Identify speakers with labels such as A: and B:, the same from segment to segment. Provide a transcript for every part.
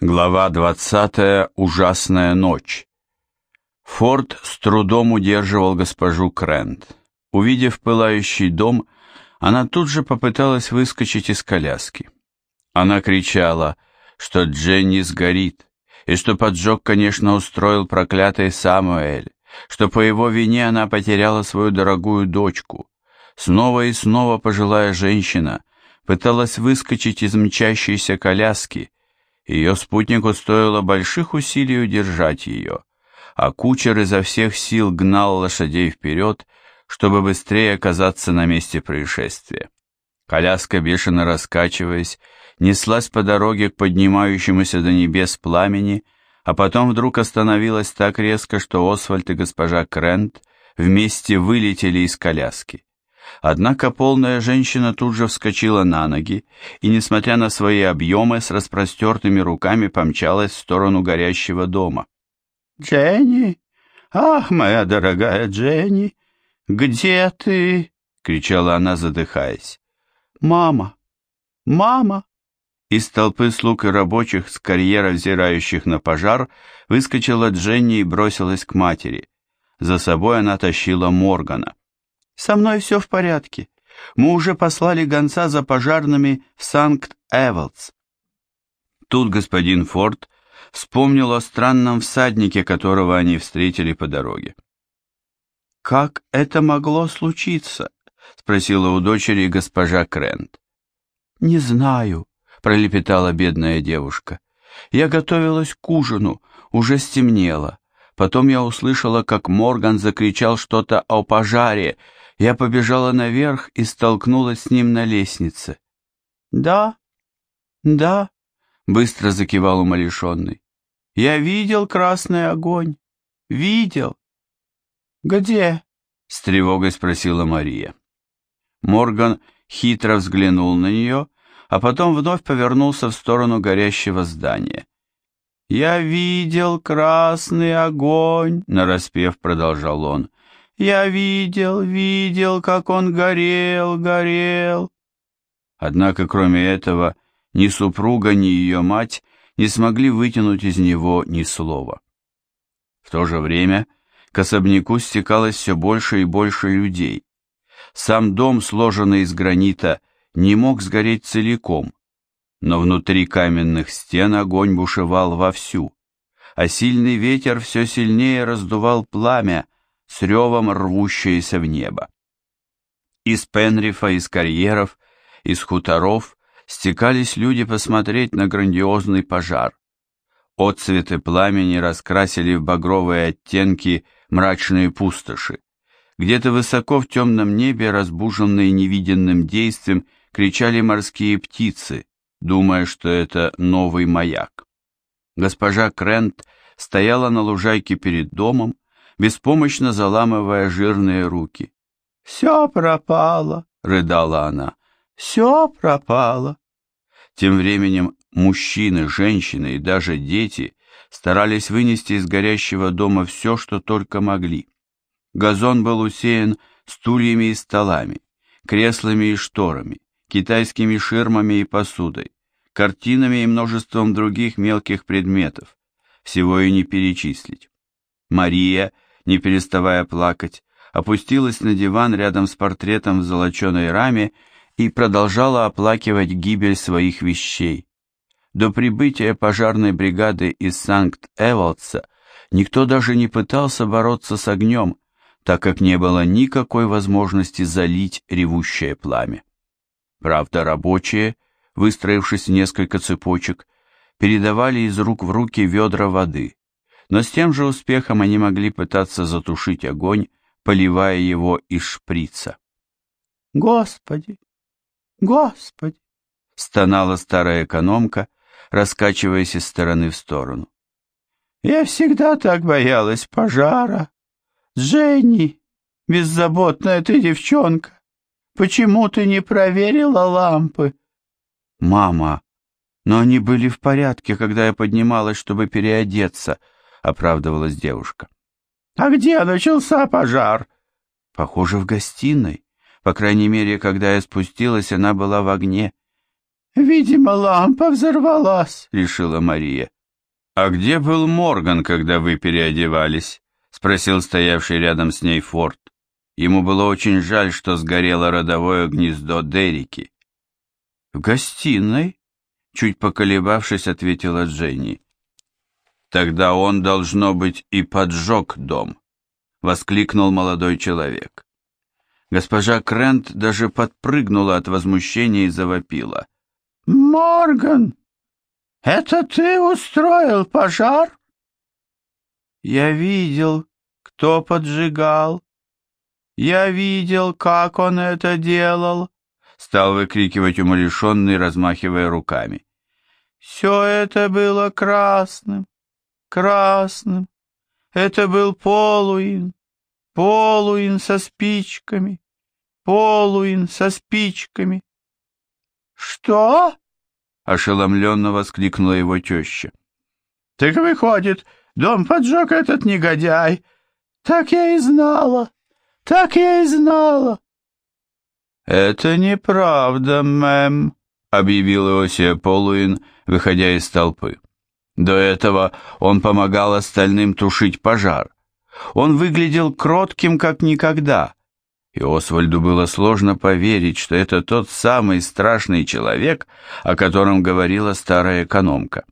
A: Глава 20. Ужасная ночь. Форд с трудом удерживал госпожу Крент. Увидев пылающий дом, она тут же попыталась выскочить из коляски. Она кричала, что Дженни сгорит, и что поджог, конечно, устроил проклятый Самуэль, что по его вине она потеряла свою дорогую дочку. Снова и снова пожилая женщина пыталась выскочить из мчащейся коляски, ее спутнику стоило больших усилий удержать ее, а кучер изо всех сил гнал лошадей вперед, чтобы быстрее оказаться на месте происшествия. Коляска, бешено раскачиваясь, неслась по дороге к поднимающемуся до небес пламени, а потом вдруг остановилась так резко, что Освальд и госпожа Крент вместе вылетели из коляски. Однако полная женщина тут же вскочила на ноги и, несмотря на свои объемы, с распростертыми руками помчалась в сторону горящего дома.
B: «Дженни! Ах, моя дорогая Дженни! Где ты?» — кричала она, задыхаясь. «Мама! Мама!» Из толпы слуг и рабочих с карьера, взирающих на пожар, выскочила Дженни и бросилась к матери. За собой она тащила Моргана. Со мной все в порядке. Мы уже послали гонца за пожарными в Санкт-Эволдс.
A: Тут господин Форд вспомнил о странном всаднике, которого они встретили по дороге.
B: «Как это могло случиться?» — спросила у дочери госпожа Крент. «Не знаю», — пролепетала бедная девушка. «Я готовилась к ужину, уже стемнело. Потом я услышала, как Морган закричал что-то о пожаре, я побежала наверх и столкнулась с ним на лестнице. «Да, да», — быстро закивал умалишенный. «Я видел красный огонь. Видел». «Где?» — с тревогой спросила Мария. Морган хитро взглянул на нее, а потом вновь повернулся в сторону горящего здания. «Я видел красный огонь», — нараспев продолжал он. Я видел, видел, как он горел, горел. Однако, кроме этого, ни супруга, ни ее мать не смогли вытянуть из него ни слова. В то же время к особняку стекалось все больше и больше людей. Сам дом, сложенный из гранита, не мог сгореть целиком, но внутри каменных стен огонь бушевал вовсю, а сильный ветер все сильнее раздувал пламя, с ревом рвущееся в небо. Из Пенрифа, из карьеров, из хуторов стекались люди посмотреть на грандиозный пожар. Отцветы пламени раскрасили в багровые оттенки мрачные пустоши. Где-то высоко в темном небе, разбуженные невиденным действием, кричали морские птицы, думая, что это новый маяк. Госпожа Крент стояла на лужайке перед домом, беспомощно заламывая жирные руки. «Все пропало!» — рыдала она. «Все пропало!» Тем временем мужчины, женщины и даже дети старались вынести из горящего дома все, что только могли. Газон был усеян стульями и столами, креслами и шторами, китайскими ширмами и посудой, картинами и множеством других мелких предметов. Всего и не перечислить. Мария не переставая плакать, опустилась на диван рядом с портретом в золоченой раме и продолжала оплакивать гибель своих вещей. До прибытия пожарной бригады из Санкт-Эволдса никто даже не пытался бороться с огнем, так как не было никакой возможности залить ревущее пламя. Правда, рабочие, выстроившись в несколько цепочек, передавали из рук в руки ведра воды, но с тем же успехом они могли пытаться затушить огонь, поливая его из шприца. «Господи! Господи!» — стонала старая экономка, раскачиваясь из стороны в сторону. «Я всегда так боялась пожара. Дженни, беззаботная ты девчонка, почему ты не проверила лампы?» «Мама, но они были в порядке, когда я поднималась, чтобы переодеться», — оправдывалась девушка. «А где начался пожар?» «Похоже, в гостиной. По крайней мере, когда я спустилась, она была в огне. «Видимо, лампа взорвалась», — решила Мария.
A: «А где был Морган, когда вы переодевались?» — спросил стоявший рядом с ней Форд. Ему было очень жаль, что сгорело родовое гнездо Дерики.
B: «В гостиной?» — чуть поколебавшись, ответила Дженни.
A: «Тогда он, должно быть, и поджег дом», — воскликнул молодой человек.
B: Госпожа Крент даже подпрыгнула от возмущения и завопила. «Морган, это ты устроил пожар?» «Я видел, кто поджигал. Я видел, как он это делал», — стал выкрикивать умалишенный, размахивая руками. «Все это было красным, красным. Это был Полуин, Полуин со спичками, Полуин со спичками. «Что?» — ошеломленно воскликнула его теща. «Так выходит, дом поджег этот негодяй. Так я и знала, так я и знала».
A: «Это неправда, мэм», — объявил Иосия Полуин, выходя из толпы. До этого он помогал остальным тушить пожар. Он выглядел кротким, как никогда, и Освальду было сложно поверить, что это тот самый страшный человек, о котором говорила старая экономка.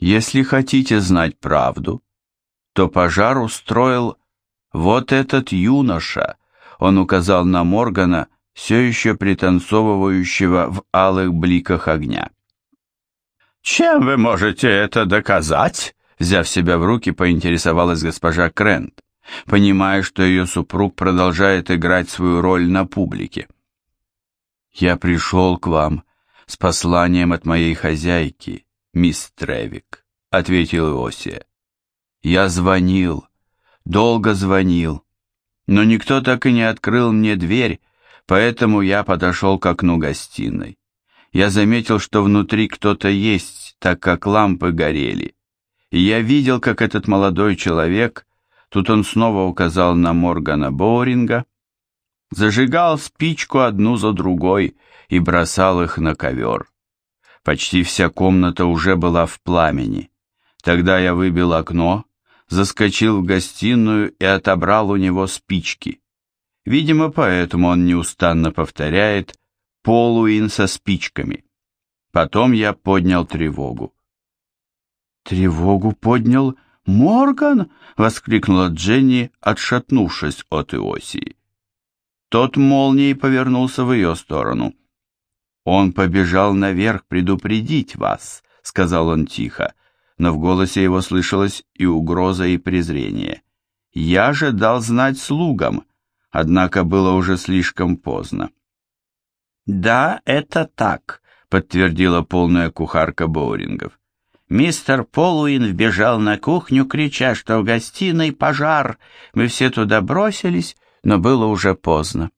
A: Если хотите знать правду, то пожар устроил вот этот юноша, он указал на Моргана, все еще пританцовывающего в алых бликах огня.
B: «Чем вы можете это доказать?» Взяв себя в руки, поинтересовалась госпожа Крент, понимая, что ее супруг продолжает играть свою роль на публике. «Я пришел к вам с посланием от моей хозяйки, мисс Тревик», — ответил Иосия. «Я звонил, долго звонил, но никто так и не открыл мне дверь, поэтому я подошел к окну гостиной я заметил, что внутри кто-то есть, так как лампы горели. И я видел, как этот молодой человек, тут он снова указал на Моргана Боуринга, зажигал спичку одну за другой и бросал их на ковер. Почти вся комната уже была в пламени. Тогда я выбил окно, заскочил в гостиную и отобрал у него спички. Видимо, поэтому он неустанно повторяет Полуин со спичками. Потом я поднял тревогу. «Тревогу поднял Морган?» — воскликнула Дженни, отшатнувшись от Иосии. Тот молнией повернулся в ее сторону. «Он побежал наверх предупредить вас», — сказал он тихо, но в голосе его слышалось и угроза, и презрение. «Я же дал знать слугам, однако было уже слишком поздно».
C: «Да, это так», — подтвердила полная кухарка Боурингов. Мистер Полуин вбежал на кухню, крича, что в гостиной пожар. Мы все туда бросились, но было уже поздно.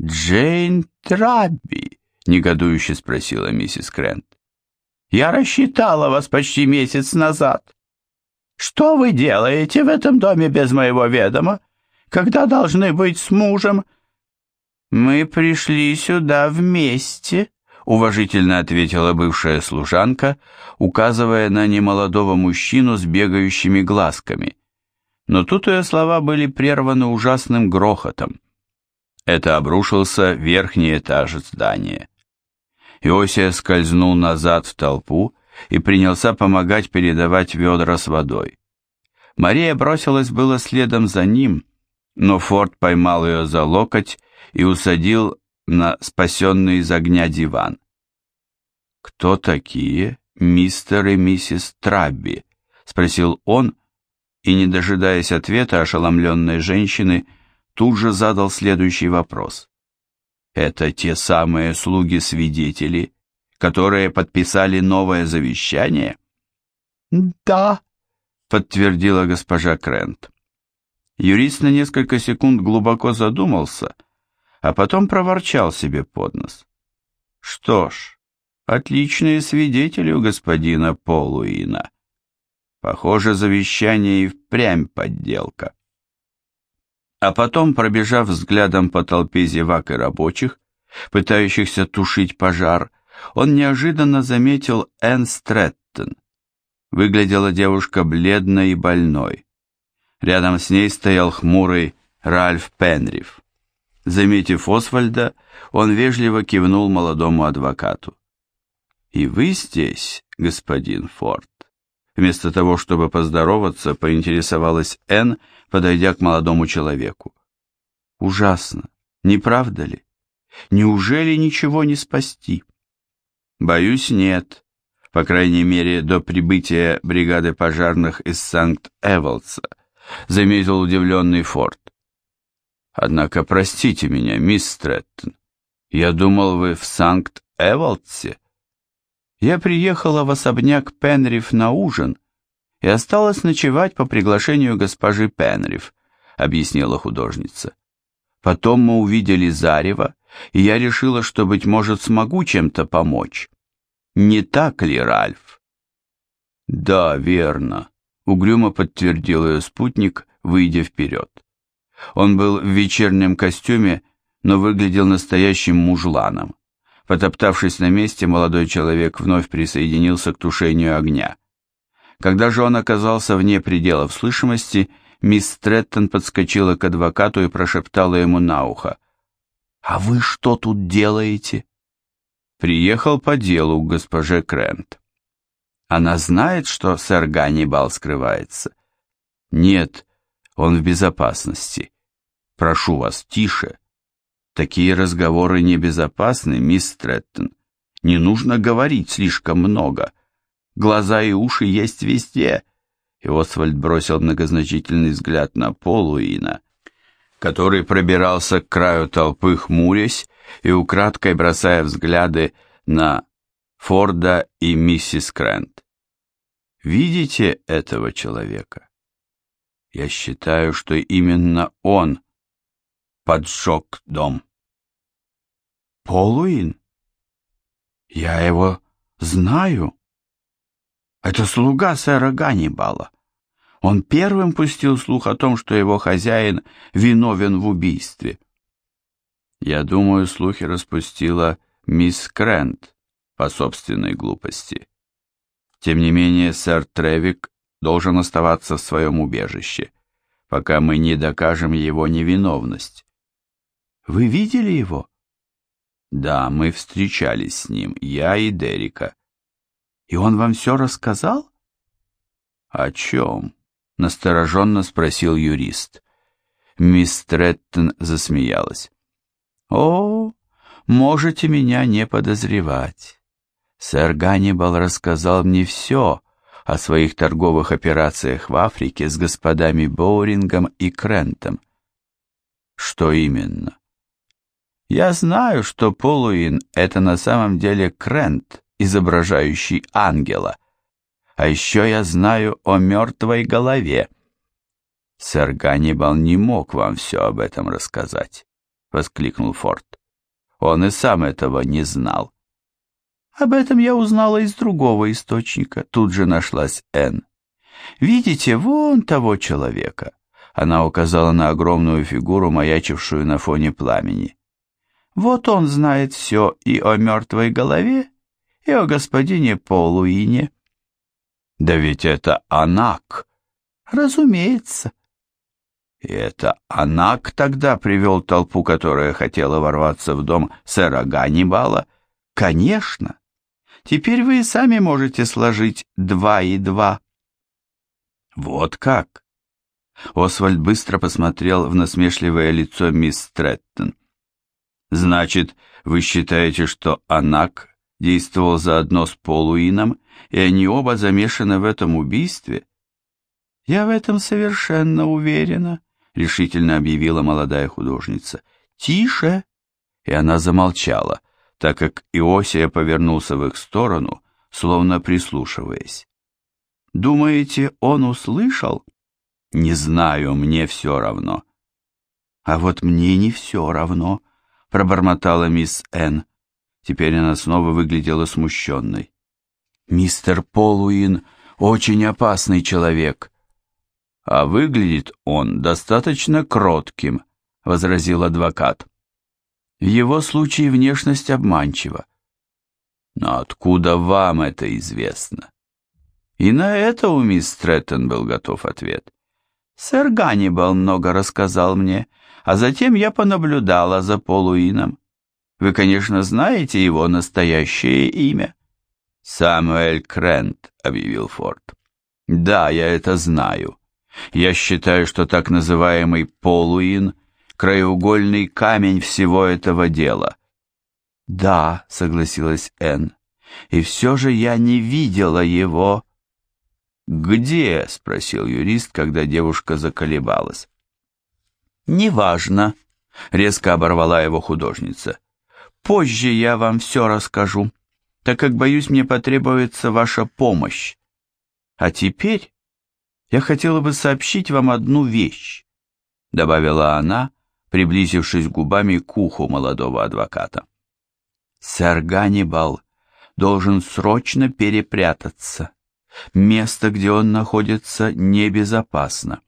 B: «Джейн Трабби?» — негодующе спросила миссис Крент. «Я рассчитала вас почти месяц назад. Что вы делаете в этом доме без моего ведома? Когда должны быть с мужем?»
C: «Мы пришли сюда вместе», — уважительно ответила бывшая служанка, указывая на немолодого мужчину с бегающими глазками. Но тут ее слова были прерваны ужасным грохотом. Это обрушился верхний этаж здания. Иосия скользнул назад в толпу и принялся помогать передавать ведра с водой. Мария бросилась было следом за ним, но Форд поймал ее за локоть и усадил на спасенный из огня диван. «Кто такие мистер и миссис Трабби?» — спросил он, и, не дожидаясь ответа ошеломленной женщины, тут же задал следующий вопрос. «Это те самые слуги-свидетели, которые подписали новое завещание?»
B: «Да», —
C: подтвердила госпожа Крент. Юрист на несколько секунд глубоко задумался — а потом проворчал себе под нос. Что ж, отличные свидетели у господина Полуина. Похоже, завещание и впрямь подделка. А потом, пробежав взглядом по толпе зевак и рабочих, пытающихся тушить пожар, он неожиданно заметил Энн Стрэттон. Выглядела девушка бледной и больной. Рядом с ней стоял хмурый Ральф Пенриф. Заметив Освальда, он вежливо кивнул молодому адвокату. «И вы здесь, господин Форд?» Вместо того, чтобы поздороваться, поинтересовалась Энн, подойдя к молодому человеку. «Ужасно, не правда ли? Неужели ничего не спасти?» «Боюсь, нет. По крайней мере, до прибытия бригады пожарных из Санкт-Эволдса», заметил удивленный Форд. «Однако простите меня, мисс Стрэттон, я думал, вы в Санкт-Эволдсе?» Я приехала в особняк Пенриф на ужин и осталась ночевать по приглашению госпожи Пенриф, объяснила художница. Потом мы увидели зарево, и я решила, что, быть может, смогу чем-то помочь. Не так ли, Ральф? Да, верно, угрюмо подтвердил ее спутник, выйдя вперед. Он был в вечернем костюме, но выглядел настоящим мужланом. Потоптавшись на месте, молодой человек вновь присоединился к тушению огня. Когда же он оказался вне пределов слышимости, мисс Стрэттон подскочила к адвокату и прошептала ему на ухо. «А вы что тут делаете?» «Приехал по делу к госпоже Крент». «Она знает, что сэр Ганнибал скрывается?» «Нет, он в безопасности. Прошу вас, тише. Такие разговоры небезопасны, мисс Стрэттон. Не нужно говорить слишком много. Глаза и уши есть везде. И Освальд бросил многозначительный взгляд на Полуина, который пробирался к краю толпы, хмурясь и украдкой бросая взгляды на Форда и миссис Крент. Видите этого человека? Я считаю, что именно он поджег дом. Полуин? Я его знаю. Это слуга сэра Ганнибала. Он первым пустил слух о том, что его хозяин виновен в убийстве. Я думаю, слухи распустила мисс Крент по собственной глупости. Тем не менее, сэр Тревик должен оставаться в своем убежище, пока мы не докажем его невиновность. Вы видели его? Да, мы встречались с ним, я и Дерека. И он вам все рассказал? О чем? Настороженно спросил юрист. Мисс Треттон засмеялась. О, можете меня не подозревать. Сэр Ганнибал рассказал мне все о своих торговых операциях в Африке с господами Боурингом и Крентом. Что именно? Я знаю, что Полуин — это на самом деле Крент, изображающий ангела. А еще я знаю о мертвой голове. Сэр Ганнибал не мог вам все об этом рассказать, — воскликнул Форд. Он и сам этого не знал. Об этом я узнала из другого источника, тут же нашлась Энн. Видите, вон того человека. Она указала на огромную фигуру, маячившую на фоне пламени. Вот он знает все и о мертвой голове, и о господине Полуине. Да ведь это Анак. Разумеется. И это Анак тогда привел толпу, которая хотела ворваться в дом сэра Ганнибала? Конечно. Теперь вы и сами можете сложить два и два. Вот как? Освальд быстро посмотрел в насмешливое лицо мисс Стрэттон. Значит, вы считаете, что Анак действовал заодно с Полуином, и они оба замешаны в этом убийстве? Я в этом совершенно уверена, решительно объявила молодая художница. Тише! И она замолчала, так как Иосия повернулся в их сторону, словно прислушиваясь. Думаете, он услышал? Не знаю, мне все равно. А вот мне не все равно, пробормотала мисс Н. Теперь она снова выглядела смущенной. «Мистер Полуин очень опасный человек». «А выглядит он достаточно кротким», — возразил адвокат. В его случае внешность обманчива. Но откуда вам это известно? И на это у мисс Стрэттон был готов ответ. Сэр Ганнибал много рассказал мне, а затем я понаблюдала за Полуином. Вы, конечно, знаете его настоящее имя. Самуэль Крент, объявил Форд. Да, я это знаю. Я считаю, что так называемый Полуин — краеугольный камень всего этого дела. Да, согласилась Энн, и все же я не видела его. Где? спросил юрист, когда девушка заколебалась. Неважно, резко оборвала его художница. Позже я вам все расскажу, так как, боюсь, мне потребуется ваша помощь. А теперь я хотела бы сообщить вам одну вещь, добавила она, приблизившись губами к уху молодого адвоката. Сэр Ганнибал должен срочно перепрятаться. Место, где он находится, небезопасно.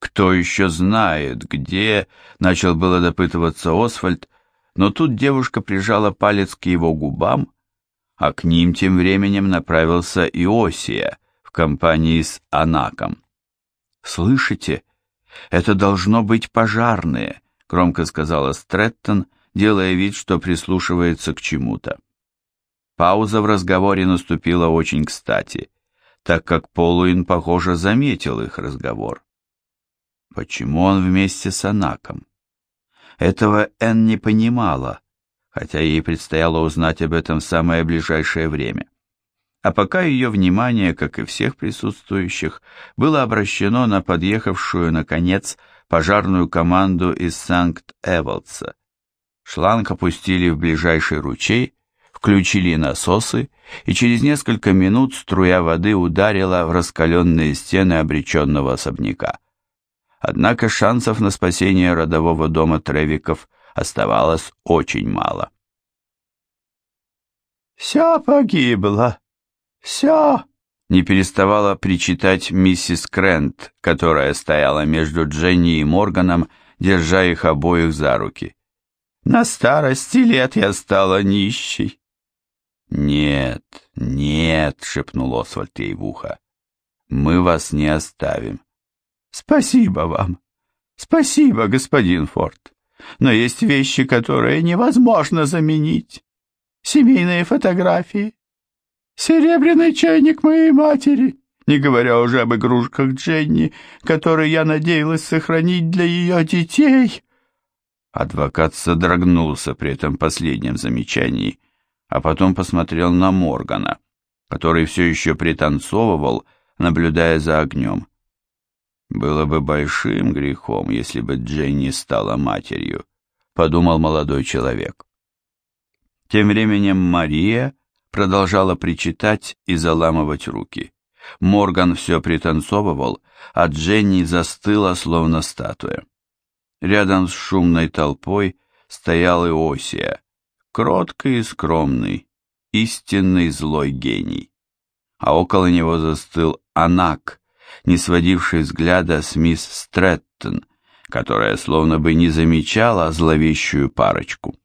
C: Кто еще знает, где, начал было допытываться Освальд, но тут девушка прижала палец к его губам, а к ним тем временем направился Иосия в компании с Анаком. «Слышите? Это должно быть пожарные», — громко сказала Стрэттон, делая вид, что прислушивается к чему-то. Пауза в разговоре наступила очень кстати, так как Полуин, похоже, заметил их разговор. Почему он вместе с Анаком? Этого Энн не понимала, хотя ей предстояло узнать об этом в самое ближайшее время. А пока ее внимание, как и всех присутствующих, было обращено на подъехавшую, наконец, пожарную команду из Санкт-Эволдса. Шланг опустили в ближайший ручей, включили насосы, и через несколько минут струя воды ударила в раскаленные стены обреченного особняка. Однако шансов на спасение родового дома Тревиков оставалось очень мало.
B: «Все погибло! Все!»
C: не переставала причитать миссис Крент, которая стояла между Дженни и Морганом, держа их обоих за руки. «На старости лет я стала нищей». «Нет, нет», — шепнул Освальд ей в ухо, — «мы вас не оставим.
B: Спасибо вам. Спасибо, господин Форд. Но есть вещи, которые невозможно заменить. Семейные фотографии. Серебряный чайник моей матери, не говоря уже об игрушках Дженни, которые я надеялась сохранить для ее детей.
C: Адвокат содрогнулся при этом последнем замечании, а потом посмотрел на Моргана, который все еще пританцовывал, наблюдая за огнем. Было бы большим грехом, если бы Дженни стала матерью, подумал молодой человек. Тем временем Мария продолжала причитать и заламывать руки. Морган все пританцовывал, а Дженни застыла, словно статуя. Рядом с шумной толпой стоял Иосия, кроткий и скромный, истинный злой гений. А около него застыл Анак, не сводивший взгляда с мисс Стрэттон, которая словно бы не замечала зловещую парочку.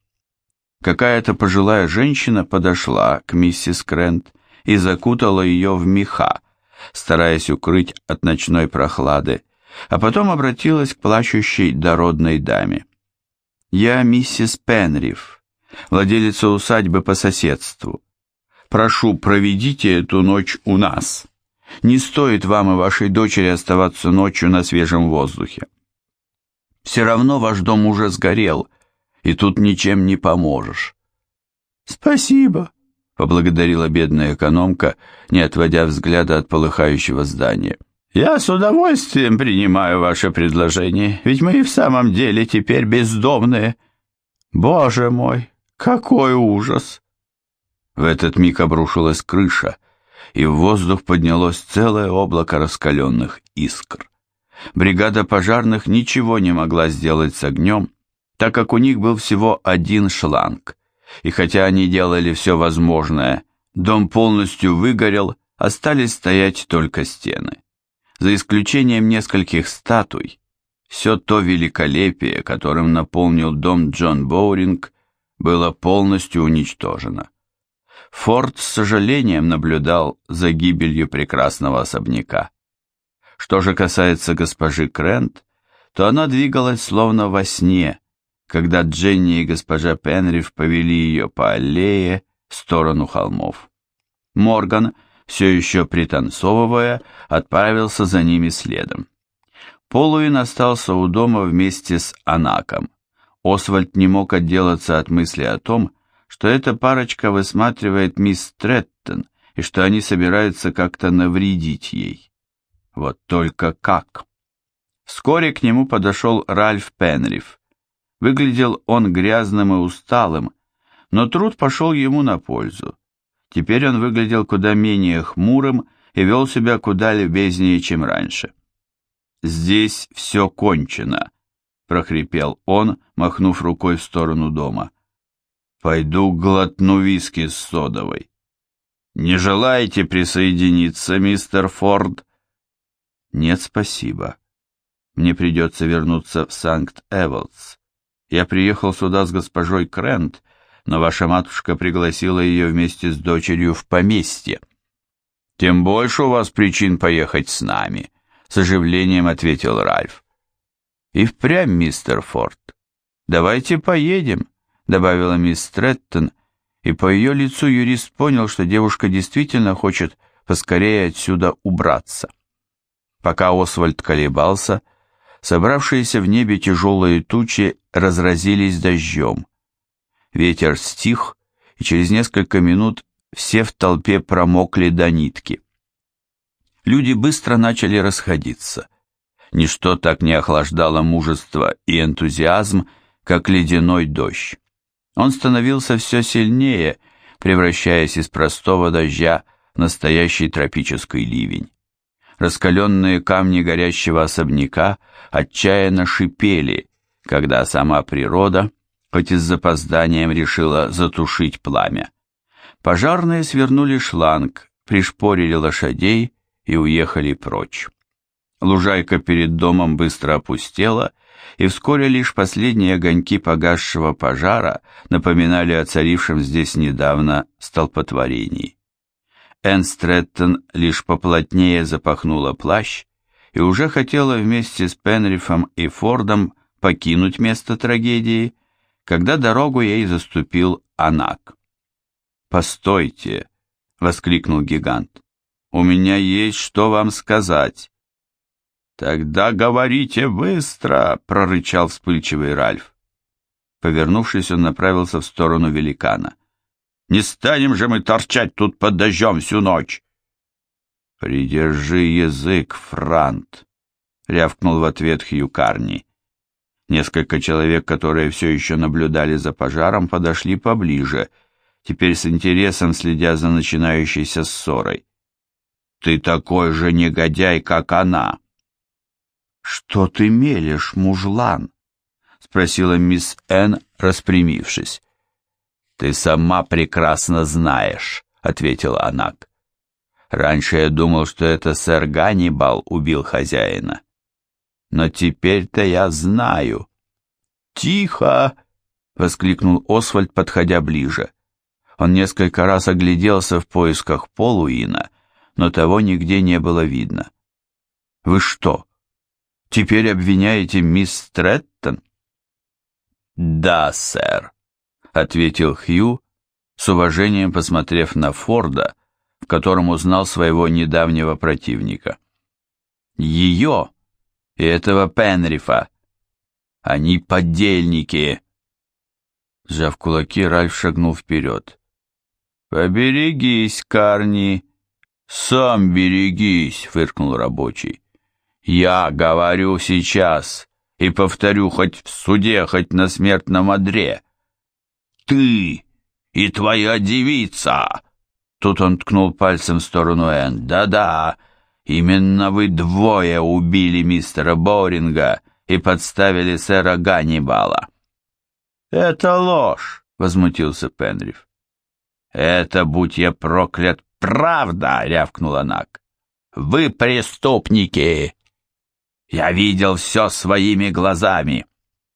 C: Какая-то пожилая женщина подошла к миссис Крент и закутала ее в меха, стараясь укрыть от ночной прохлады, а потом обратилась к плачущей дородной даме. «Я миссис Пенриф, владелица усадьбы по соседству. Прошу, проведите эту ночь у нас». Не стоит вам и вашей дочери оставаться ночью на свежем воздухе. Все равно ваш дом уже сгорел, и тут ничем не поможешь.
B: Спасибо,
C: поблагодарила бедная экономка, не отводя взгляда от полыхающего здания.
B: Я с удовольствием принимаю ваше предложение, ведь мы и в самом деле теперь бездомные. Боже мой, какой ужас!
C: В этот миг обрушилась крыша, и в воздух поднялось целое облако раскаленных искр. Бригада пожарных ничего не могла сделать с огнем, так как у них был всего один шланг, и хотя они делали все возможное, дом полностью выгорел, остались стоять только стены. За исключением нескольких статуй,
A: Все то великолепие, которым наполнил дом Джон Боуринг, было полностью уничтожено. Форд с сожалением наблюдал за гибелью прекрасного особняка. Что же касается госпожи Крент, то она двигалась словно во сне, когда Дженни и госпожа Пенриф повели ее по аллее в сторону холмов. Морган, все еще пританцовывая, отправился за ними следом. Полуин остался у дома вместе с Анаком. Освальд не мог отделаться от мысли о том, что эта парочка высматривает мисс Треттон и что они собираются как-то навредить ей. Вот только как? Вскоре к нему подошел Ральф Пенриф. Выглядел он грязным и усталым, но труд пошел ему на пользу. Теперь он выглядел куда менее хмурым и вел себя куда любезнее, чем раньше. «Здесь все кончено», — прохрипел он, махнув рукой в сторону дома. «Пойду глотну виски с содовой». «Не желаете присоединиться, мистер Форд?» «Нет, спасибо. Мне придется вернуться в Санкт-Эволдс. Я приехал сюда с госпожой Крент, но ваша матушка пригласила ее вместе с дочерью в поместье. Тем больше у вас причин поехать с нами, с оживлением ответил Ральф. И впрямь, мистер Форд. Давайте поедем, добавила мисс Треттон, и по ее лицу юрист понял, что девушка действительно хочет поскорее отсюда убраться. Пока Освальд колебался, собравшиеся в небе тяжелые тучи разразились дождем. Ветер стих, и через несколько минут все в толпе промокли до нитки. Люди быстро начали расходиться. Ничто так не охлаждало мужество и энтузиазм, как ледяной дождь. Он становился все сильнее, превращаясь из простого дождя в настоящий тропический ливень. Раскаленные камни горящего особняка отчаянно шипели, когда сама природа, хоть и с запозданием, решила затушить пламя. Пожарные свернули шланг, пришпорили лошадей и уехали прочь. Лужайка перед домом быстро опустела, и вскоре лишь последние огоньки погасшего пожара напоминали о царившем здесь недавно столпотворении. Энн Стрэттон лишь поплотнее запахнула плащ и уже хотела вместе с Пенрифом и Фордом покинуть место трагедии, когда дорогу ей заступил Анак. «Постойте!» — воскликнул гигант. «У меня есть что вам сказать». «Тогда говорите быстро!» — прорычал вспыльчивый Ральф. Повернувшись, он направился в сторону великана. Не станем же мы торчать тут под дождем всю ночь. Придержи язык, Франт, рявкнул в ответ Хью Карни. Несколько человек, которые все еще наблюдали за пожаром, подошли поближе, теперь с интересом следя за начинающейся ссорой. «Ты такой же негодяй, как она!» «Что ты мелешь, мужлан?» — спросила мисс Н, распрямившись. «Ты сама прекрасно знаешь», — ответил Анак. «Раньше я думал, что это сэр Ганнибал убил хозяина. Но теперь-то я знаю». «Тихо!» — воскликнул Освальд, подходя ближе. Он несколько раз огляделся в поисках Полуина, но того нигде не было видно. «Вы что, теперь обвиняете мисс Стрэттон?» «Да, сэр», ответил Хью, с уважением посмотрев на Форда, в котором узнал своего недавнего противника. Ее и этого Пенрифа. Они поддельники. Сжав кулаки, Ральф шагнул вперед. «Поберегись, Карни!» «Сам берегись!» — фыркнул рабочий. «Я говорю сейчас и повторю хоть в суде, хоть на смертном одре ты и твоя девица!» Тут он ткнул пальцем в сторону Энн. «Да-да, именно вы двое убили мистера Боуринга и подставили сэра Ганнибала». «Это ложь!» — возмутился Пенриф. «Это, будь я проклят, правда!» — рявкнул Нак. «Вы преступники!» Я видел все своими глазами.